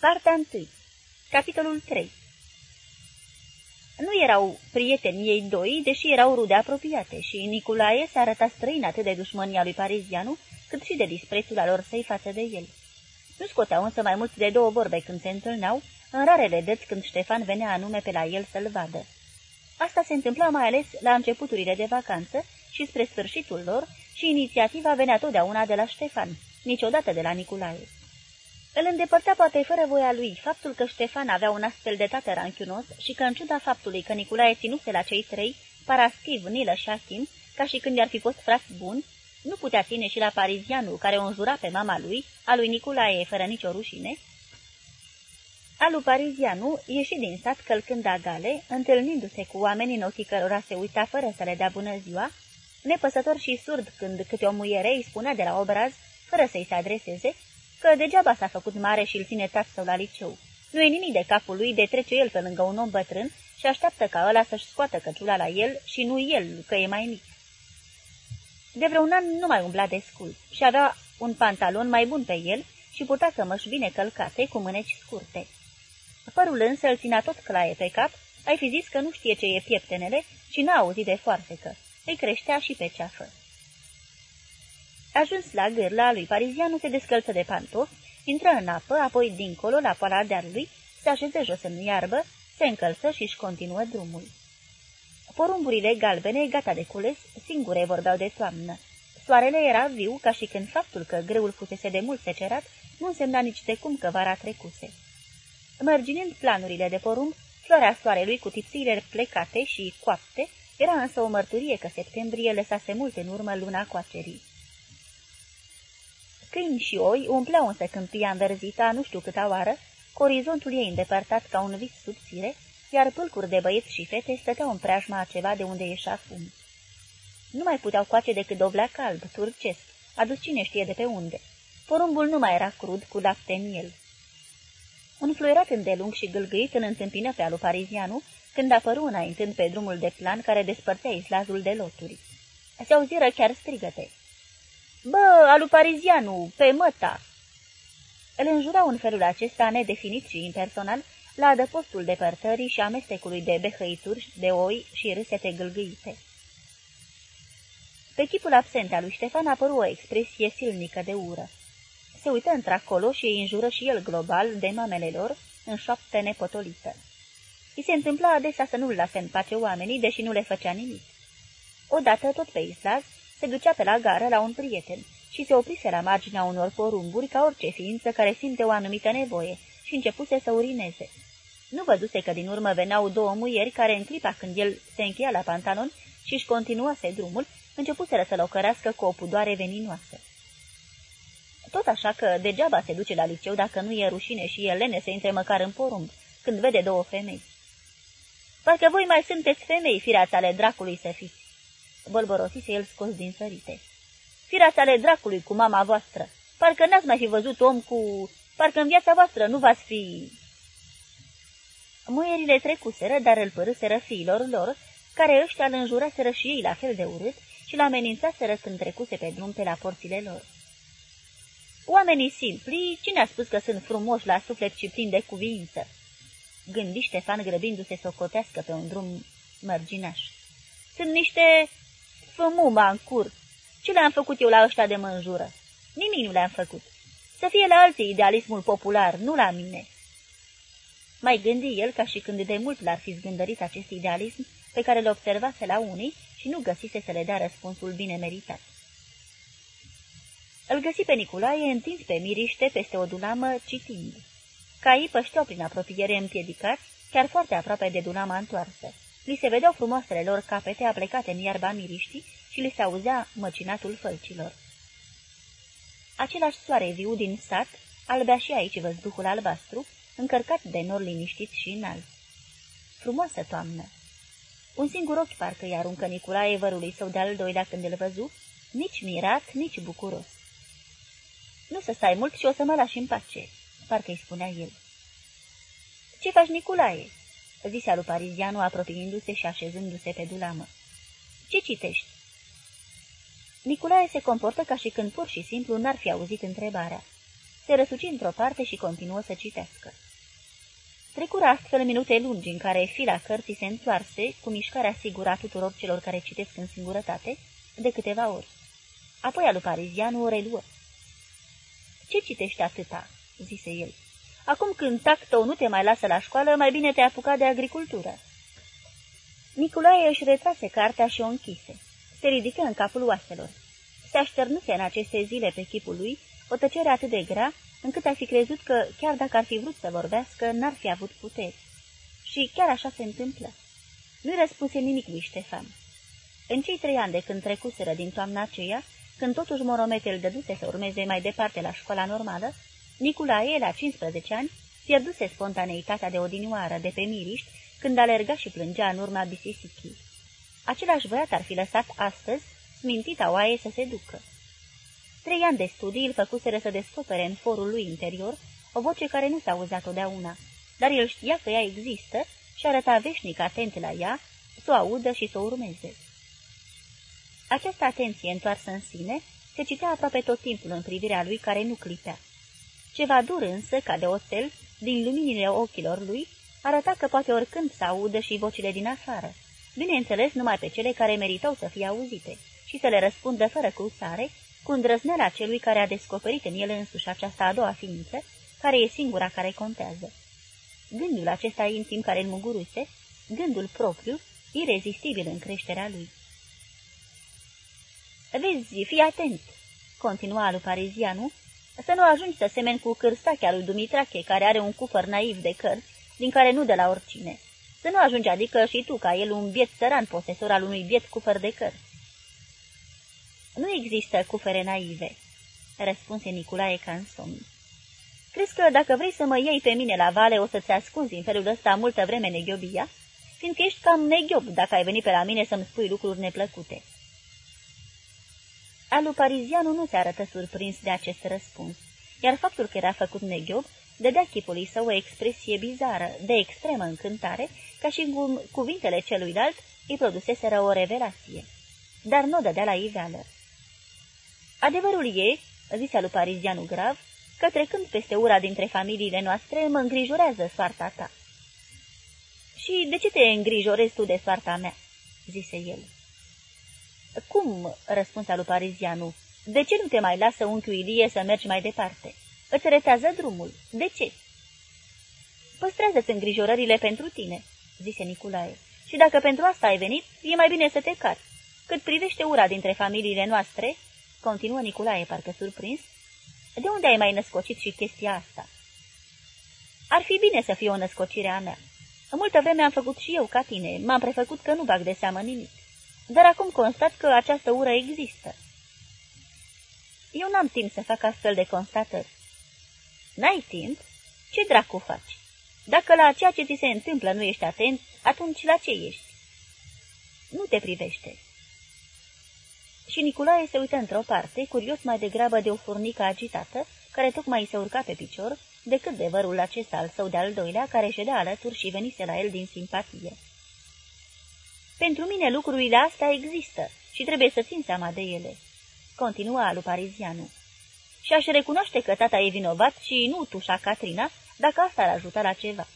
Partea 1 Capitolul 3 Nu erau prieteni ei doi, deși erau rude apropiate și Nicolae s-a arătat străin atât de dușmânia lui Parizianu, cât și de disprețul alor săi față de el. Nu scoteau însă mai mult de două vorbe când se întâlneau, în rarele dăți când Ștefan venea anume pe la el să-l vadă. Asta se întâmpla mai ales la începuturile de vacanță și spre sfârșitul lor și inițiativa venea totdeauna de la Ștefan, niciodată de la Nicolae. Îl îndepărtea poate fără voia lui faptul că Ștefan avea un astfel de tată ranchiunos și că în ciuda faptului că Nicolae ținuse la cei trei, Paraschiv, Nilă și Achim, ca și când i-ar fi fost frați buni, nu putea ține și la Parizianu, care o înjura pe mama lui, a lui Nicolae fără nicio rușine, Alu Parizianu ieși din sat călcând agale, întâlnindu-se cu oamenii în ochii cărora se uita fără să le dea bună ziua, nepăsător și surd când câte o muiere îi spunea de la obraz, fără să-i se adreseze, că degeaba s-a făcut mare și îl ține tatăl la liceu. Nu e nimic de capul lui de trece el pe lângă un om bătrân și așteaptă ca ăla să-și scoată căciula la el și nu el, că e mai mic. De vreun an nu mai umbla de scul și avea un pantalon mai bun pe el și putea cămăși bine călcate cu mâneci scurte. Părul însă îl ținea tot claie pe cap, ai fi zis că nu știe ce e pieptenele și n-a auzit de foarfecă. Îi creștea și pe ceafă. Ajuns la gârla lui Parizianu, se descălță de pantofi, intră în apă, apoi dincolo, la poala dealului, se așeză jos în iarbă, se încălță și își continuă drumul. Porumburile galbene, gata de cules, singure vorbeau de toamnă. Soarele era viu, ca și când faptul că greul fusese de mult secerat, nu însemna nici de cum că vara trecuse. Mărginind planurile de porumb, floarea soarelui cu tipsiile plecate și coapte, era însă o mărturie că septembrie lăsase mult în urmă luna coacerii. Câini și oi umpleau însă câmpia înverzită nu știu câta oară, cu orizontul ei îndepărtat ca un vis subțire, iar pâlcuri de băieți și fete stăteau în preajma a ceva de unde ieșea fum. Nu mai puteau coace decât dovleac alb, turcesc, adus cine știe de pe unde. Porumbul nu mai era crud, cu lapte în el. Un fluierat îndelung și gâlgâit în întâmpină pe alu parizianu, când apăru înaintând pe drumul de plan care despărtea islazul de loturi. Se auziră chiar strigăte. Bă, alu parizianu, pe măta!" Îl înjurau în felul acesta, nedefinit și impersonal, la adăpostul depărtării și amestecului de behăituri, de oi și râsete gâlgâite. Pe chipul absent al lui Ștefan apăru o expresie silnică de ură. Se uită într-acolo și îi înjură și el global de mamele lor, în șoaptă nepotolită. I se întâmpla adesea să nu-l lase în pace oamenii, deși nu le făcea nimic. Odată, tot pe Islas, se ducea pe la gară la un prieten și se oprise la marginea unor porumburi ca orice ființă care simte o anumită nevoie și începuse să urineze. Nu văzuse că din urmă veneau două muieri care în clipa când el se încheia la pantalon și își continuase drumul, începuseră să-l ocărească cu o pudoare veninoasă. Tot așa că degeaba se duce la liceu dacă nu e rușine și e lene să intre măcar în porumb, când vede două femei. Parcă voi mai sunteți femei, fireați ale dracului să fiți. Bolborosise el scos din sărite. Fireați ale dracului cu mama voastră. Parcă n-ați mai fi văzut om cu... Parcă în viața voastră nu v-ați fi... Muierile trecuseră, dar îl părâseră fiilor lor, care ăștia îl înjuraseră și ei la fel de urât și l-amenințaseră când trecuse pe drum pe la porțile lor. Oamenii simpli, cine a spus că sunt frumoși la suflet și plini de cuvință? Gândi Ștefan grăbindu-se să o cotească pe un drum mărginaș. Sunt niște fămuma în cur. Ce le-am făcut eu la ăștia de mânjură? Nimic nu le-am făcut. Să fie la alții idealismul popular, nu la mine. Mai gândi el ca și când de mult l-ar fi zgândărit acest idealism pe care îl observase la unii și nu găsise să le dea răspunsul bine meritat. Îl găsi pe Nicolae întins pe miriște peste o dunamă citind. Caii pășteau prin apropiere împiedicați, chiar foarte aproape de dunama întoarsă. Li se vedeau frumoasele lor capete aplecate în iarba miriștii și li se auzea măcinatul fălcilor. Același soare viu din sat albea și aici văzduhul albastru, încărcat de nori liniștiți și înalți. Frumoasă toamnă! Un singur ochi parcă îi aruncă Nicolae vărului său de-al doilea când îl văzu, nici mirat, nici bucuros. Nu să stai mult și o să mă lași în pace, parcă îi spunea el. Ce faci, Nicolae?" Zise alu Parizianu, apropiindu-se și așezându-se pe dulamă. Ce citești?" Nicolae se comportă ca și când pur și simplu n-ar fi auzit întrebarea. se răsuci într-o parte și continuă să citească. Trecură astfel minute lungi în care fila cărții se întoarse, cu mișcarea sigură a tuturor celor care citesc în singurătate, de câteva ori. Apoi alu Parizianu o reluă. Ce citești atâta?" zise el. Acum când tactou nu te mai lasă la școală, mai bine te apuca de agricultură." Nicolae își retrase cartea și o închise. Se ridică în capul oaselor. Se așternuse în aceste zile pe chipul lui o tăcere atât de grea, încât ai fi crezut că, chiar dacă ar fi vrut să vorbească, n-ar fi avut puteri. Și chiar așa se întâmplă. Nu-i răspunse nimic lui Ștefan. În cei trei ani de când trecuseră din toamna aceea, când totuși Moromete îl dăduse să urmeze mai departe la școala normală, Nicolae, la 15 ani, pierduse spontaneitatea de odinioară de pe miriști, când alerga și plângea în urma bisisichii. Același băiat ar fi lăsat astăzi smintita oaie să se ducă. Trei ani de studii îl făcuseră să descopere în forul lui interior o voce care nu s-a auzat totdeauna, dar el știa că ea există și arăta veșnic atent la ea, să o audă și să o urmeze. Această atenție întoarsă în sine se citea aproape tot timpul în privirea lui care nu clipea. Ceva dur însă, ca de oțel, din luminile ochilor lui, arăta că poate oricând să audă și vocile din afară, bineînțeles numai pe cele care meritau să fie auzite, și să le răspundă fără cruțare, cu îndrăzneala celui care a descoperit în el însuși această a doua ființă, care e singura care contează. Gândul acesta intim care îl muguruse, gândul propriu, irezistibil în creșterea lui. Vezi, fii atent, continua lui Parizianu, să nu ajungi să semeni cu cârstachea lui Dumitrache, care are un cufăr naiv de cărți, din care nu de la oricine. Să nu ajungi adică și tu ca el un biet săran posesor al unui biet cufăr de cărți. Nu există cufere naive, răspunse Nicolae ca în somn. Crezi că dacă vrei să mă iei pe mine la vale, o să-ți ascunzi în felul ăsta multă vreme neghiobia? Fiindcă ești cam neghiob dacă ai venit pe la mine să-mi spui lucruri neplăcute. Alu Parizianu nu se arătă surprins de acest răspuns, iar faptul că era făcut neghiob dădea chipului său o expresie bizară, de extremă încântare, ca și cum cuvintele celuilalt îi produseseră o revelație. Dar nu dădea la iveală. Adevărul e, zise lui Parizianu grav, că trecând peste ura dintre familiile noastre, mă îngrijorează soarta ta. Și de ce te îngrijorezi tu de soarta mea?" zise el. Cum?" răspunse lui Parizianu. De ce nu te mai lasă unchiul Ilie să mergi mai departe? Îți retează drumul. De ce?" Păstrează-ți îngrijorările pentru tine," zise Nicolae. Și dacă pentru asta ai venit, e mai bine să te cari. Cât privește ura dintre familiile noastre, continuă Nicolae parcă surprins, de unde ai mai născocit și chestia asta? Ar fi bine să fie o născocire a mea. În multă vreme am făcut și eu ca tine, m-am prefăcut că nu bag de seamă nimic. Dar acum constat că această ură există. Eu n-am timp să fac astfel de constatări. N-ai timp? Ce dracu faci? Dacă la ceea ce ți se întâmplă nu ești atent, atunci la ce ești? Nu te privește și Nicolae se uită într-o parte, curios mai degrabă de o furnică agitată, care tocmai se urca pe picior, decât de vărul acesta al său de-al doilea, care ședea alături și venise la el din simpatie. Pentru mine lucrurile astea există și trebuie să țin seama de ele, continua alu Parizianu. Și aș recunoaște că tata e vinovat și nu tușa Catrina, dacă asta ar ajuta la ceva.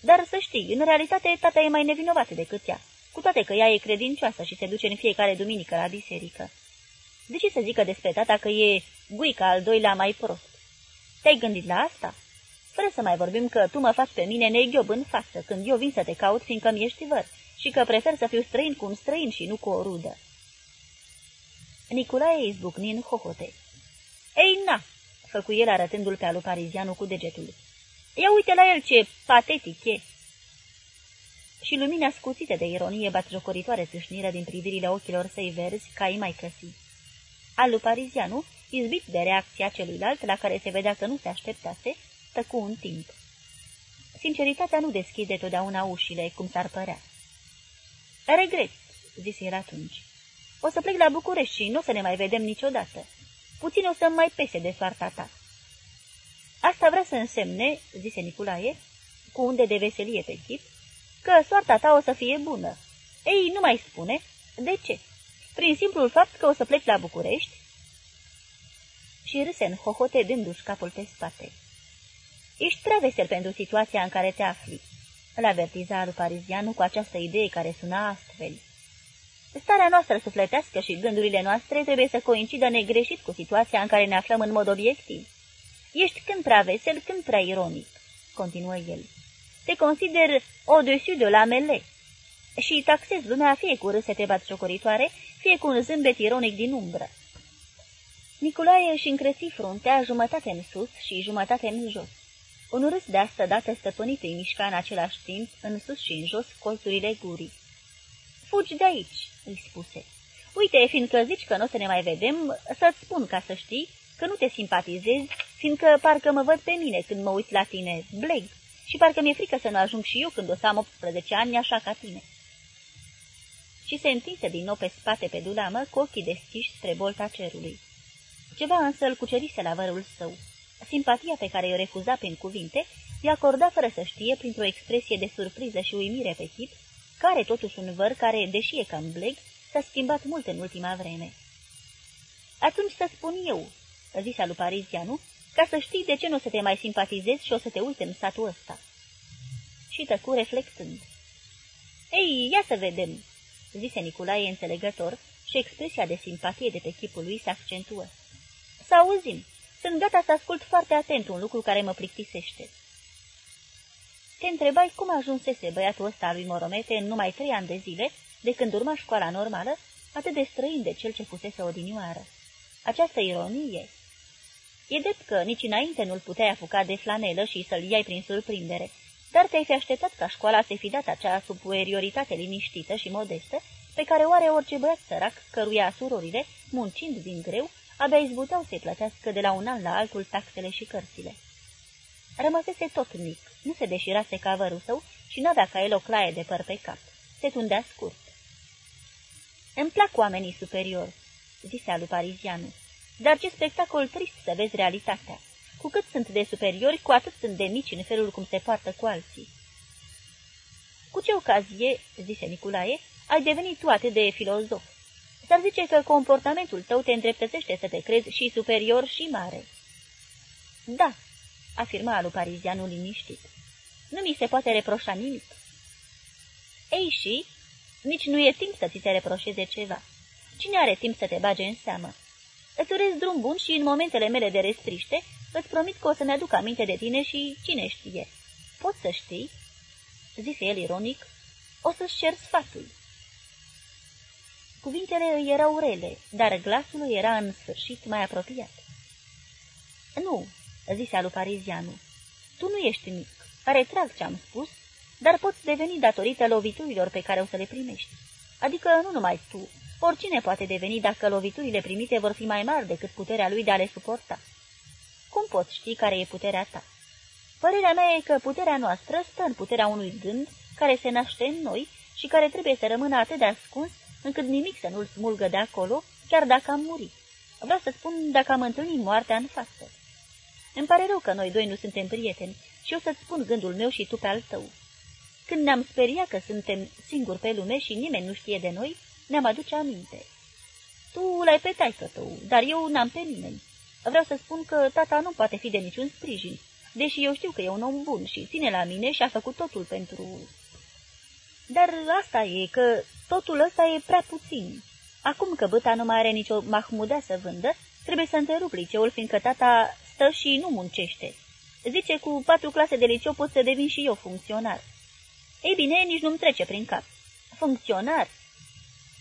Dar să știi, în realitate tata e mai nevinovat decât ea cu toate că ea e credincioasă și se duce în fiecare duminică la biserică. De ce să zică despre tata că e guica al doilea mai prost? Te-ai gândit la asta? Fără să mai vorbim că tu mă faci pe mine neghiob în față când eu vin să te caut fiindcă-mi ești văr și că prefer să fiu străin cu un străin și nu cu o rudă. Nicolae izbucni în hohote. Ei, na!" făcu el arătându-l pe alu parizianu cu degetul. Ia uite la el ce patetic e!" și lumina scuțită de ironie batjocoritoare țâșniră din privirile ochilor săi verzi, ca mai căsi. Alu Parizianu, izbit de reacția celuilalt, la care se vedea că nu se așteptase, tăcu un timp. Sinceritatea nu deschide totdeauna ușile, cum s-ar părea. Regret, zise el atunci. O să plec la București și nu o să ne mai vedem niciodată. Puțin o să-mi mai pese de soarta ta. Asta vrea să însemne, zise Nicolae, cu unde de veselie pe chip, că soarta ta o să fie bună. Ei, nu mai spune. De ce? Prin simplul fapt că o să pleci la București? și râse în hohote dându-și capul pe spate. Ești prea vesel pentru situația în care te afli, îl avertiza lui Parizianu cu această idee care suna astfel. Starea noastră sufletească și gândurile noastre trebuie să coincidă negreșit cu situația în care ne aflăm în mod obiectiv. Ești când prea vesel, când prea ironic, continuă el. Te consider au-dessus de la mele și taxezi lumea fie cu râsete batjocoritoare, fie cu un zâmbet ironic din umbră. Nicolae își încreți fruntea jumătate în sus și jumătate în jos. Un râs de asta dată stăpânit îi mișca în același timp, în sus și în jos, colțurile gurii. Fugi de aici!" îi spuse. Uite, fiindcă zici că nu o să ne mai vedem, să-ți spun ca să știi că nu te simpatizezi, fiindcă parcă mă văd pe mine când mă uit la tine, bleg, și parcă mi-e frică să nu ajung și eu când o să am 18 ani așa ca tine." Și se întinse din nou pe spate pe dulamă cu ochii deschiși spre bolta cerului. Ceva însă îl cucerise la vărul său. Simpatia pe care o refuza prin cuvinte, i-a acordat fără să știe, printr-o expresie de surpriză și uimire pe chip, care totuși un văr care, deși e cam bleg, s-a schimbat mult în ultima vreme. Atunci să spun eu, zise lui Parizianu, ca să știi de ce nu o să te mai simpatizezi și o să te uite în satul ăsta. Și tăcu reflectând. Ei, ia să vedem, zise Nicolae înțelegător și expresia de simpatie de pe chipul lui se accentuă. Să auzim, sunt gata să ascult foarte atent un lucru care mă plictisește. Te întrebai cum ajunsese băiatul ăsta al lui Moromete în numai trei ani de zile, de când urma școala normală, atât de străin de cel ce fusese odinioară. Această ironie... E drept că nici înainte nu-l puteai apuca de flanelă și să-l iai prin surprindere, dar te-ai fi așteptat ca școala să fi dat acea superioritate liniștită și modestă, pe care o are orice băiat sărac, căruia surorile, muncind din greu, abia izbuteau să-i plătească de la un an la altul taxele și cărțile. Rămăsese tot mic, nu se deșirase cavărul său și n-avea ca el o claie de păr pe cap. Se tundea scurt. Îmi plac oamenii superiori, zise alu Parizianu, dar ce spectacol trist să vezi realitatea. Cu cât sunt de superiori, cu atât sunt de mici în felul cum se poartă cu alții. Cu ce ocazie, zise Nicolae, ai devenit tu atât de filozof? S-ar zice că comportamentul tău te îndreptățește să te crezi și superior și mare. Da, afirma alu parizianul liniștit. Nu mi se poate reproșa nimic. Ei și, nici nu e timp să ți se reproșeze ceva. Cine are timp să te bage în seamă? Îți urez drum bun și în momentele mele de restriște îți promit că o să-mi aduc aminte de tine și cine știe. Poți să știi, zise el ironic, o să-ți cer sfatul. Cuvintele îi erau rele, dar glasul era în sfârșit mai apropiat. Nu, zise alu Parizianu, tu nu ești mic, retrag ce-am spus, dar poți deveni datorită loviturilor pe care o să le primești. Adică nu numai tu, oricine poate deveni dacă loviturile primite vor fi mai mari decât puterea lui de a le suporta. Cum poți ști care e puterea ta? Părerea mea e că puterea noastră stă în puterea unui gând care se naște în noi și care trebuie să rămână atât de ascuns încât nimic să nu-l smulgă de acolo, chiar dacă am murit. Vreau să spun dacă am întâlnit moartea în față. Îmi pare rău că noi doi nu suntem prieteni și o să-ți spun gândul meu și tu pe al tău. Când ne-am speriat că suntem singuri pe lume și nimeni nu știe de noi, ne-am aduce aminte. Tu l-ai pe taică tău, dar eu n-am pe nimeni. Vreau să spun că tata nu poate fi de niciun sprijin, deși eu știu că e un om bun și ține la mine și a făcut totul pentru... Dar asta e, că totul ăsta e prea puțin. Acum că băta nu mai are nicio mahmudea să vândă, trebuie să întrerup liceul, fiindcă tata stă și nu muncește. Zice, cu patru clase de liceu pot să devin și eu funcționar. Ei bine, nici nu-mi trece prin cap. Funcționar?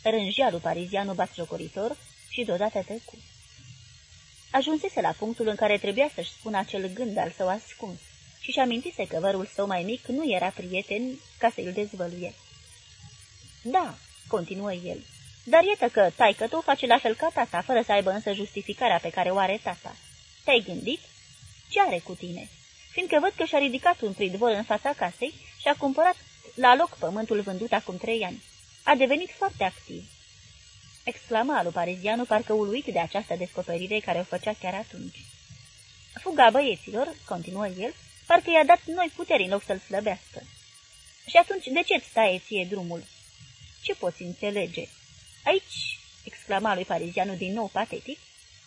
Rânjea lui Parizianu batjocoritor și deodată tăcu. Ajunsese la punctul în care trebuia să-și spună acel gând al său ascuns și-și amintise că vărul său mai mic nu era prieten ca să îl dezvăluie. Da, continuă el, dar iată că taică tu face la fel ca tata, fără să aibă însă justificarea pe care o are tata. Te-ai gândit? Ce are cu tine? Fiindcă văd că și-a ridicat un pridvor în fața casei și a cumpărat la loc pământul vândut acum trei ani. A devenit foarte activ. Exclama alu parizianu, parcă uluit de această descoperire care o făcea chiar atunci. Fuga băieților, continuă el, parcă i-a dat noi puteri în loc să-l slăbească. Și atunci, de ce-ți taie ție drumul? Ce poți înțelege? Aici, exclama lui Parizianu din nou patetic,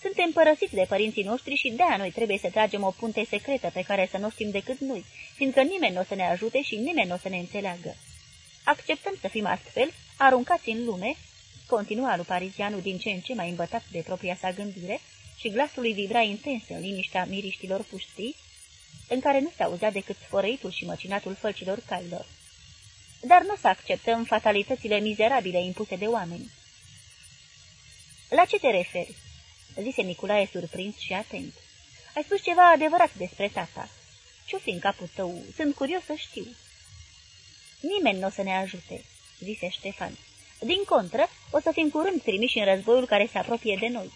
Suntem părăsiți de părinții noștri și de-aia noi trebuie să tragem o punte secretă pe care să nu știm decât noi, fiindcă nimeni nu o să ne ajute și nimeni nu o să ne înțeleagă. Acceptăm să fim astfel aruncați în lume, continua lui Parizianu din ce în ce mai îmbătat de propria sa gândire și glasul lui vibra intens în liniștea miriștilor puștii, în care nu se auzea decât sfărăitul și măcinatul fălcilor cailor. Dar nu să acceptăm fatalitățile mizerabile impuse de oameni. La ce te referi?" zise Nicolae surprins și atent. Ai spus ceva adevărat despre tata. Ce-o fi în capul tău? Sunt curios să știu." Nimeni nu o să ne ajute," zise Ștefan. Din contră, o să fim curând trimiși în războiul care se apropie de noi."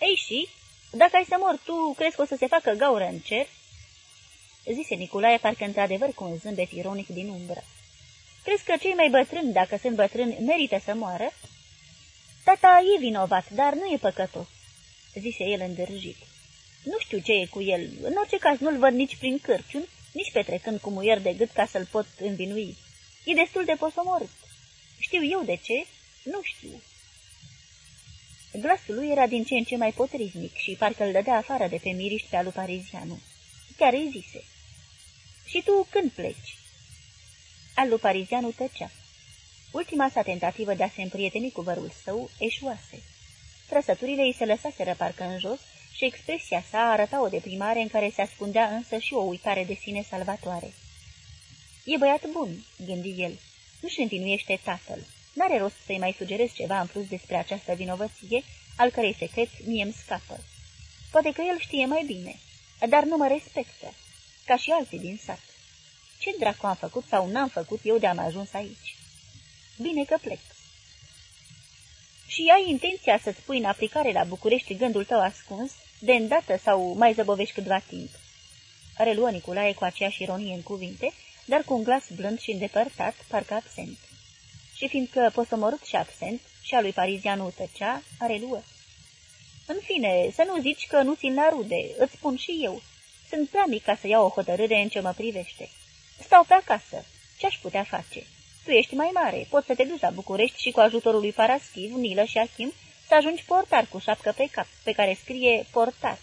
Ei și, dacă ai să mor, tu crezi că o să se facă gaură în cer?" Zise Nicolae, parcă într-adevăr cu un zâmbet ironic din umbră. Crezi că cei mai bătrâni, dacă sunt bătrâni, merită să moară?" Tata e vinovat, dar nu e păcătos," zise el îndârjit. Nu știu ce e cu el, în orice caz nu-l văd nici prin cârciun, nici petrecând cu muier de gât ca să-l pot învinui. E destul de posomorât. Știu eu de ce? Nu știu. Glasul lui era din ce în ce mai potrivnic și parcă îl dădea afară de pe miriști pe alu parizianu. Chiar îi zise. Și tu când pleci? Alu parizianu tăcea. Ultima sa tentativă de a se împrieteni cu vărul său eșuase. Trăsăturile îi se lăsaseră parcă în jos și expresia sa arăta o deprimare în care se ascundea însă și o uitare de sine salvatoare. E băiat bun," gândi el. Nu-și învinuiește tatăl. N-are rost să-i mai sugerez ceva în plus despre această vinovăție, al cărei secret mie-mi scapă. Poate că el știe mai bine, dar nu mă respectă, ca și alții din sat. Ce dracu am făcut sau n-am făcut eu de-am ajuns aici? Bine că plec. Și ai intenția să-ți pui în aplicare la București gândul tău ascuns, de îndată sau mai zăbovești câtva timp? Reluă Nicolae cu aceeași ironie în cuvinte, dar cu un glas blând și îndepărtat, parcă absent. Și fiindcă posomorât și absent, și a lui Parizianu tăcea, reluă. În fine, să nu zici că nu țin la rude, îți spun și eu. Sunt prea mic ca să iau o hotărâre în ce mă privește. Stau pe acasă. Ce-aș putea face? Tu ești mai mare, poți să te duci la București și cu ajutorul lui Paraschiv, Nilă și Achim să ajungi portar cu șapcă pe cap, pe care scrie portar.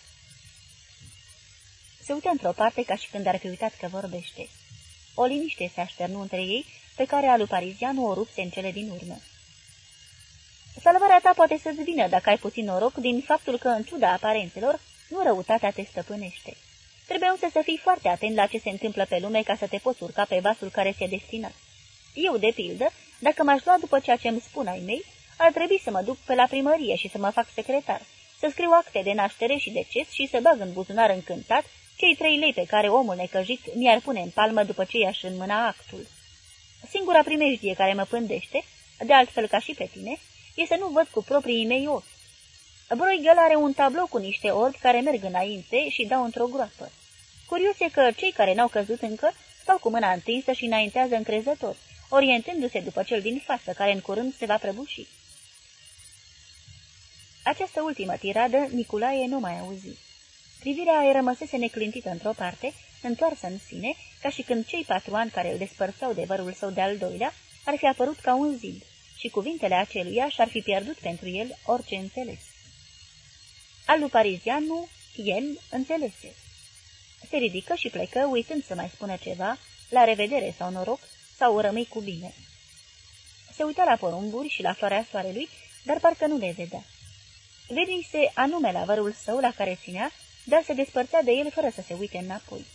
Se uită într-o parte ca și când ar fi uitat că vorbește. O liniște se așternu între ei, pe care alu parizianu o rupse în cele din urmă. Salvarea ta poate să-ți vină dacă ai puțin noroc din faptul că, în ciuda aparențelor, nu răutatea te stăpânește. Trebuie însă să fii foarte atent la ce se întâmplă pe lume ca să te poți urca pe vasul care ți-e destinat. Eu, de pildă, dacă m-aș lua după ceea ce îmi spun ai mei, ar trebui să mă duc pe la primărie și să mă fac secretar, să scriu acte de naștere și deces și să bag în buzunar încântat cei trei lei pe care omul necăjit mi-ar pune în palmă după ce i-aș înmâna actul. Singura primejdie care mă pândește, de altfel ca și pe tine, e să nu văd cu proprii mei ochi. Bruegel are un tablou cu niște orbi care merg înainte și dau într-o groapă. Curios e că cei care n-au căzut încă stau cu mâna întinsă și înaintează încrezător, orientându-se după cel din față, care în curând se va prăbuși. Această ultimă tiradă Nicolae nu mai auzi. Privirea îi rămăsese neclintită într-o parte, întoarsă în sine, ca și când cei patru ani care îl despărțau de vărul său de-al doilea ar fi apărut ca un zid și cuvintele aceluia și-ar fi pierdut pentru el orice înțeles. Al lui Parizianu, el înțelese. Se ridică și plecă, uitând să mai spună ceva, la revedere sau noroc, sau rămâi cu bine. Se uita la porumburi și la floarea soarelui, dar parcă nu le vedea. Venise anume la vărul său la care ținea, dar se despărțea de el fără să se uite înapoi.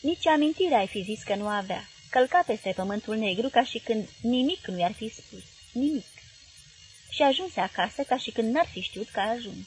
Nici amintirea ai fi zis că nu avea. Călca peste pământul negru ca și când nimic nu i-ar fi spus. Nimic. Și ajunse acasă ca și când n-ar fi știut că a ajuns.